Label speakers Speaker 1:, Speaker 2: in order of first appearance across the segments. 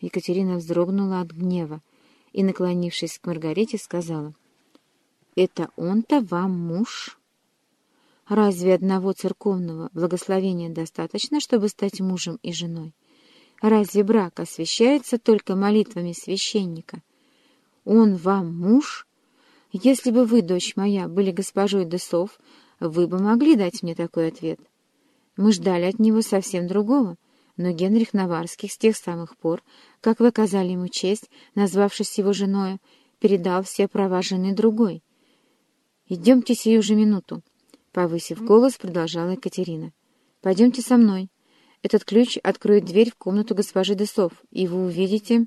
Speaker 1: Екатерина вздрогнула от гнева и, наклонившись к Маргарите, сказала, «Это он-то вам муж?» Разве одного церковного благословения достаточно, чтобы стать мужем и женой? Разве брак освящается только молитвами священника? Он вам муж? Если бы вы, дочь моя, были госпожой Десов, вы бы могли дать мне такой ответ. Мы ждали от него совсем другого, но Генрих Наварский с тех самых пор, как вы оказали ему честь, назвавшись его женой, передал все права жены другой. «Идемте сию же минуту», — повысив голос, продолжала Екатерина. «Пойдемте со мной. Этот ключ откроет дверь в комнату госпожи Десов, и вы увидите...»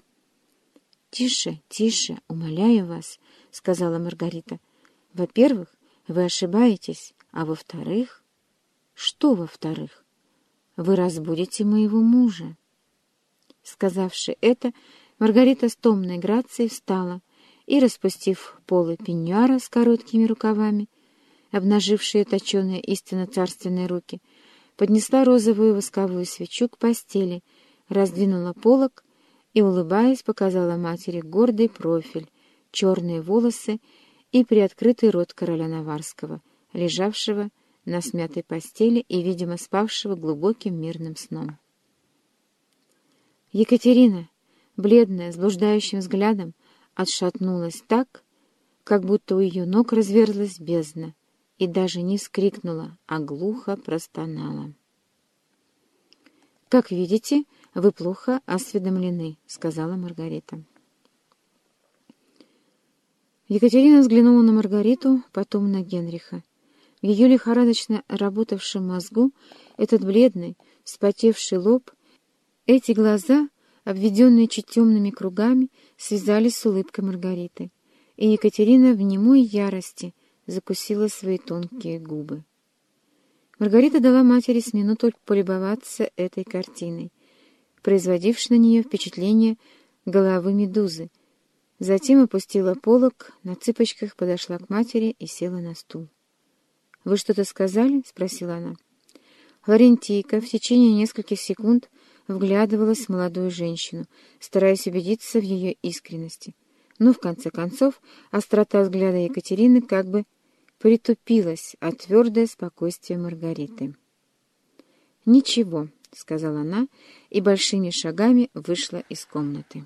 Speaker 1: «Тише, тише, умоляю вас», — сказала Маргарита. «Во-первых, вы ошибаетесь, а во-вторых...» «Что во-вторых?» «Вы разбудите моего мужа». Сказавши это, Маргарита с томной грацией встала и, распустив полы пеньюара с короткими рукавами, обнажившие точеные истинно царственные руки, поднесла розовую восковую свечу к постели, раздвинула полок и, улыбаясь, показала матери гордый профиль, черные волосы и приоткрытый рот короля Наварского, лежавшего на смятой постели и, видимо, спавшего глубоким мирным сном. Екатерина, бледная, с блуждающим взглядом, отшатнулась так, как будто у ее ног разверзлась бездна, и даже не скрикнула, а глухо простонала. «Как видите, вы плохо осведомлены», — сказала Маргарита. Екатерина взглянула на Маргариту, потом на Генриха. В ее лихорадочно работавшем мозгу этот бледный, вспотевший лоб, эти глаза, обведенные чуть темными кругами, связались с улыбкой Маргариты, и Екатерина в немой ярости закусила свои тонкие губы. Маргарита дала матери с минуту полюбоваться этой картиной, производившей на нее впечатление головы медузы, затем опустила полок, на цыпочках подошла к матери и села на стул. «Вы что-то сказали?» — спросила она. Флорентийка в течение нескольких секунд вглядывалась в молодую женщину, стараясь убедиться в ее искренности. Но, в конце концов, острота взгляда Екатерины как бы притупилась от твердое спокойствие Маргариты. «Ничего», — сказала она и большими шагами вышла из комнаты.